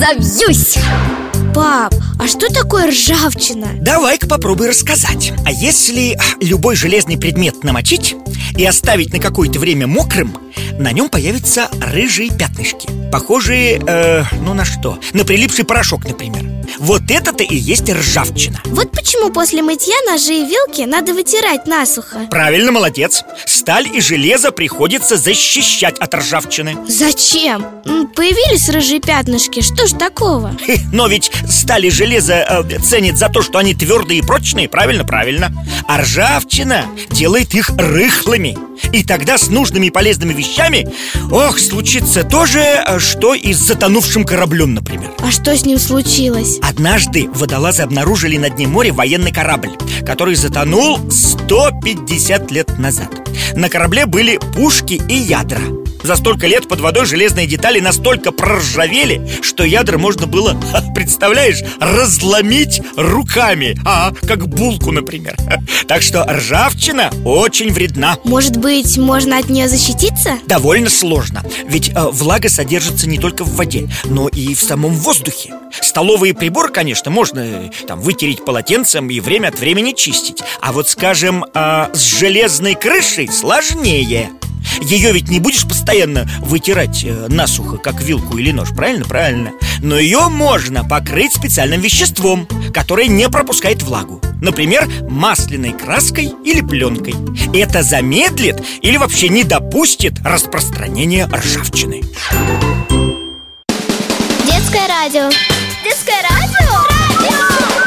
разобьюсь Пап, а что такое ржавчина? Давай-ка попробуй рассказать А если любой железный предмет намочить и оставить на какое-то время мокрым На нем появятся рыжие пятнышки Похожие, э, ну на что? На прилипший порошок, например Вот это-то и есть ржавчина Вот почему после мытья ножи и вилки надо вытирать насухо Правильно, молодец Сталь и железо приходится защищать от ржавчины Зачем? Появились рыжие пятнышки, что ж такого? Но ведь сталь и железо э, ценят за то, что они твердые и прочные, правильно? Правильно А ржавчина делает их рыхлыми И тогда с нужными и полезными вещами. Ох, случится то же, э, что и с затонувшим кораблем, например. А что с ним случилось? Однажды водолазы обнаружили на дне моря военный корабль Который затонул 150 лет назад. На корабле были пушки и ядра за столько лет под водой железные детали настолько проржавели, что ядра можно было, представляешь, разломить руками. А, как булку, например. Так что ржавчина очень вредна. Может быть, можно от нее защититься? Довольно сложно. Ведь э, влага содержится не только в воде, но и в самом воздухе. Столовые приборы, конечно, можно э, там вытереть полотенцем и время от времени чистить. А вот, скажем, э, с железной крышей сложнее ее ведь не будешь постоянно вытирать э, насухо, как вилку или нож, правильно? Правильно. Но ее можно покрыть специальным веществом, которое не пропускает влагу. Например, масляной краской или пленкой. Это замедлит или вообще не допустит распространения ржавчины. Детское радио. Детское радио?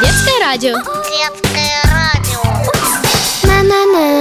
Детское радио. Детское радио. На-на-на-на-на